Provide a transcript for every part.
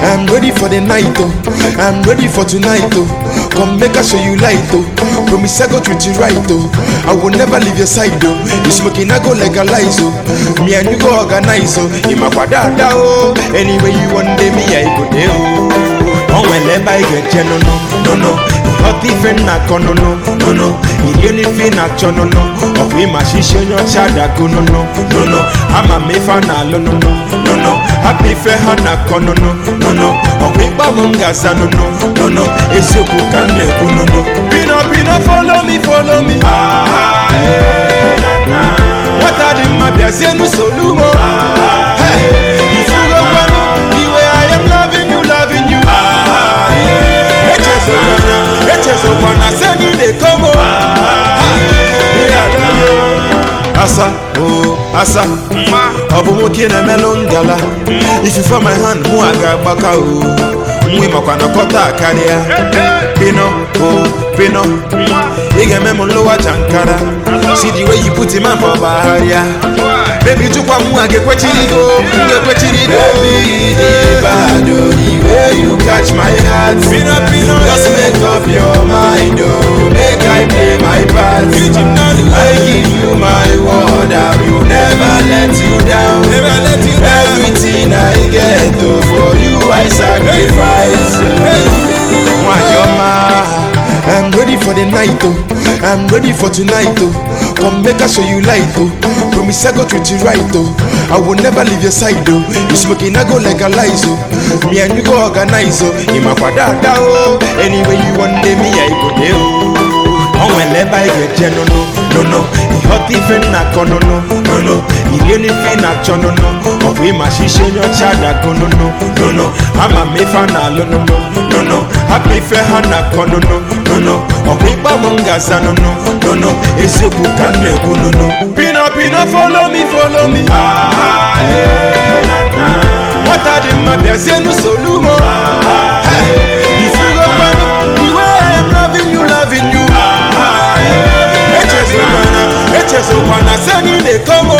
I'm ready for the night oh. I'm ready for tonight oh. Come make I show you light oh. Promise I go treat you right oh. I will never leave your side oh. You smoking I go like legalize oh. Me and you go organize oh. Imakwadada oh. Anyway you want day me I go there oh. Ebe anyị ga-eje nono nono Ịghọta ife nna akọ nono nono Irie n'ife na-achọ nono Ọ bụ ịma shishi onye ọcha dago nono nono Ama m ife a na-alụ nono nono akpịfe ha na-akọ nụnụ nụnụ ọkwa ịgbanwe m ga-aza nụnụ nụnụ eziokwu ka m na-ekwu nụnụ bino folo mi folo mi nwata dị mma bịazie n'usoro ugbo ifugo kwanụ iwe I am loving you loving you echezokwana seni na-ekomo asa o asa mma ọ bụ nwoke na-emelụ ngala ifufe my hand mụ a ga-agbaka o nwa ịmakwa na kọta karịa pino o pino. Ị ga-eme m nlụwa jankara. Si way you put him up baby chukwa mụ a ga-ekwechiri go. M ga-ekwechiri go. Bad oh, the way you catch my heart. Pino pino just make up your mind oh Tonight, oh. I'm ready for tonight, oh. Come make I show you light, oh. Promise I go treat you right, oh. I will never leave your side, oh. You smoking, I go legalize, oh. Me and you go organize, oh. In my father, oh. Anyway, you want me, I go there, oh. ọ̀hún ẹlẹ́bàá ẹ̀yẹ jẹ́ nono nono ìhọ́tí ìfẹ́ nà kan nono nono ìlé onífẹ́ nà jọ nono ọ̀gbìn mà ṣiṣẹ́ yan ṣáàdà gan nono nono àmà mẹ́fà nà lọ nono nono àpẹ́fẹ́ hàn nà kan nono nono ọ̀gbìn bụ ịgba m ngaza nono nono eziokwu ka m na-ekwu nono pino pino follow me follow me. Ah, eh, na, na. nwata dị mma bịazie n'usoro ugbo ifugokwanụ iwe I am loving you loving you. Gị na-ekomo nwa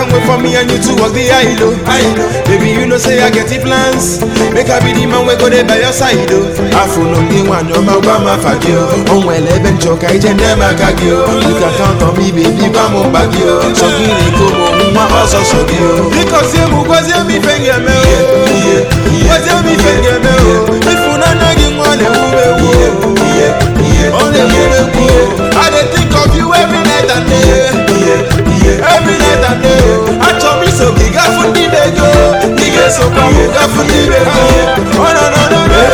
come wait for me and you to walk the aisle. Baby, you know say I get the plans. Make I be the man we go there by your side. Oh. I no dey one no ma gba ma fagi o. Ohun ẹlẹ́bẹ̀ jọ ka ijẹ́ ní ẹ̀ma kagi. You can count on me baby gba mo gbagi o. Sọ́kì ni kò mọ̀ ń wá ọ̀sọ̀ sọ́kì o. Bíkọ̀ sí èmú gbọ́sí èmi fẹ́ngẹ̀ mẹ́ o. Gbọ́sí èmi fẹ́ngẹ̀ ga-esokwa m gafu ndị be ọ nọ nọ nọ nọ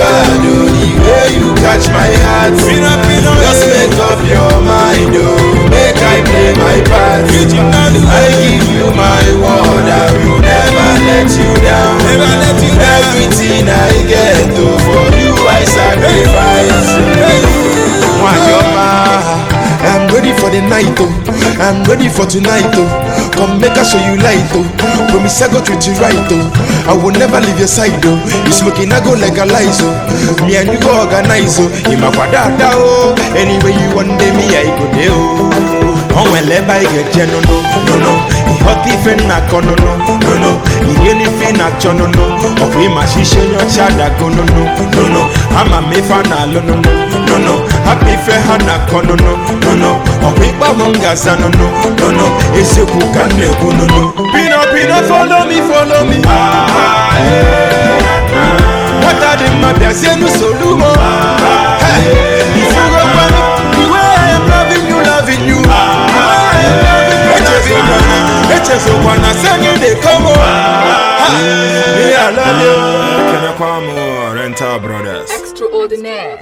bad oh, the way you catch my heart just make up your mind oh make I play my part I give you my word I will never let you down everything I get oh for you I sacrifice nwanyị ọma I'm ready for the night oh I'm ready for tonight, oh. Come make us show you light, oh. Promise I go treat you right, oh. I will never leave your side, oh. You smoking, I go like a lies, oh. Me and you go organize, oh. In my wadada, oh. Anyway, you want day, me, I go there, oh. On will I get you, no, no, no, no. He hot even na kono, no, no, no. He anything na chono, no. Of him, I see, she, your child, go, no, no, no, no. I'm a me fan, no, no, no. Nono hapụ ife ha na-akọ nono nono ọ bụ ịgba m ngaza nono nono eziokwu ka m na-ekwu nono pino pino follow me follow me. Ah, eh, na, na. nwata dị mma bịazie n'usoro ugbo ifugokwanụ iwe I am loving you loving you. Echezokwana echezokwana sị gị na-ekomo ihe ala kenekwa m rental brothers? Extraordinaire.